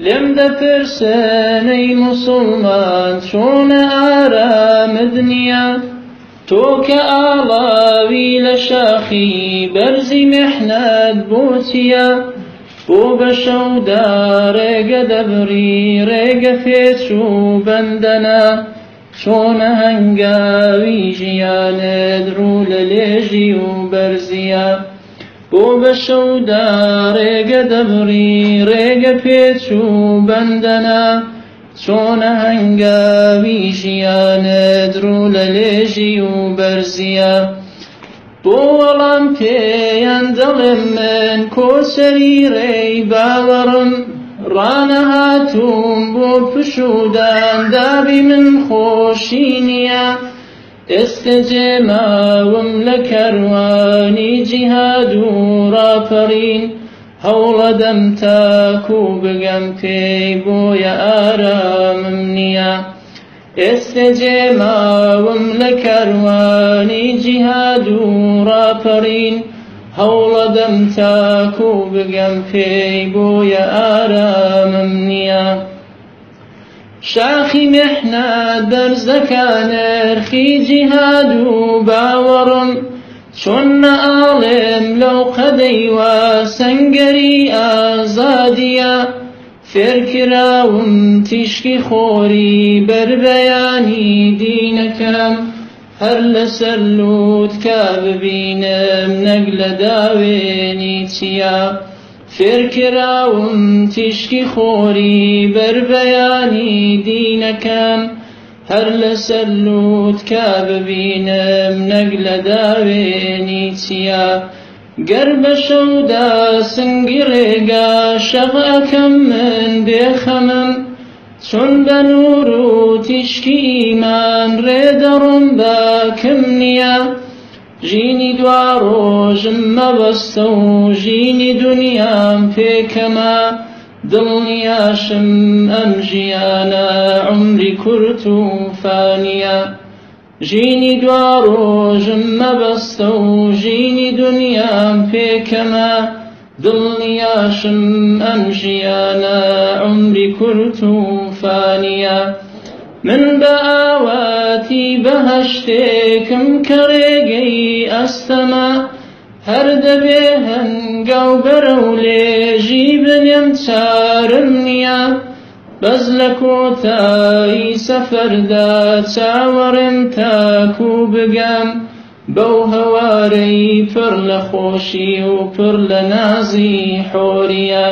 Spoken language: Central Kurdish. لم دپرسن ای مسلمان چون آرام دنیا تو که آلاوی لشاخی برزی محنت بوتیا بو بشو دارگ دبری رگ فیچو بندنا چون هنگاوی جیاند رو لیجی و برزیا بۆ بە شەودا ڕێگە دەبڕی ڕێگە پێچوو بەندەنا چۆنە هەنگاوی ژیانە درو لە لێژی و بەرزیە بۆ وەڵام پێیان دەڵێ من کۆسەری ڕێی باوەڕم ڕانەهاتوم بۆ پشودان دابی من خۆشی نییە ئێستجێماوم لە کەروانی جیهاد و ڕاپەڕین هەوڵەدەم تاکو بگەم پێی بۆیە ئارامم نییە ئێستجێماوم لە کەروانی جیهاد و ڕاپەڕین هەوڵەدەم تاکو بگەم پێی بۆیە ئارامم نییە شاخی مهنە دەرزەکان ئەرخی جهاد و باوەڕم چۆن نەئاڵێم لەو قەدەیوە سەنگەری ئازادیە فێرکراون تیشکی خۆری بەربەیانی دینەکەم هەر هر لسلوت کا ببینم نەگ لە داوێنی تیشکی خۆری بەربەیانی دین کم هر لسلوت که ببینم نقل داوینی نیتیا گر بشو دا سنگی ریگا کم من بخمم چون به نور و تشکی ایمان ریدارم با کم نیا ژینی دوا ڕۆژم مەبەستە و ژینی دنیام پێکەمە دڵنیاشم ئەم ژیانە عمری کورت و فانە ژینی دوا ڕۆژم مەبەستە و ژینی دنیام پێکەمە دڵنیاشم ئەم ژیانە عمری کورت و فانە من بە ئاواتی بەهشتێکم کەڕێگەی ئەستەما هەر دەبێ هەنگاو بەرە و لێژی بنێم چارم نییە بەز لە کۆتایی سەفەردا چاوەڕێن تاکو بگەم بەو هەوارەی پڕ لە خۆشی و پڕ لە نازی حۆریە.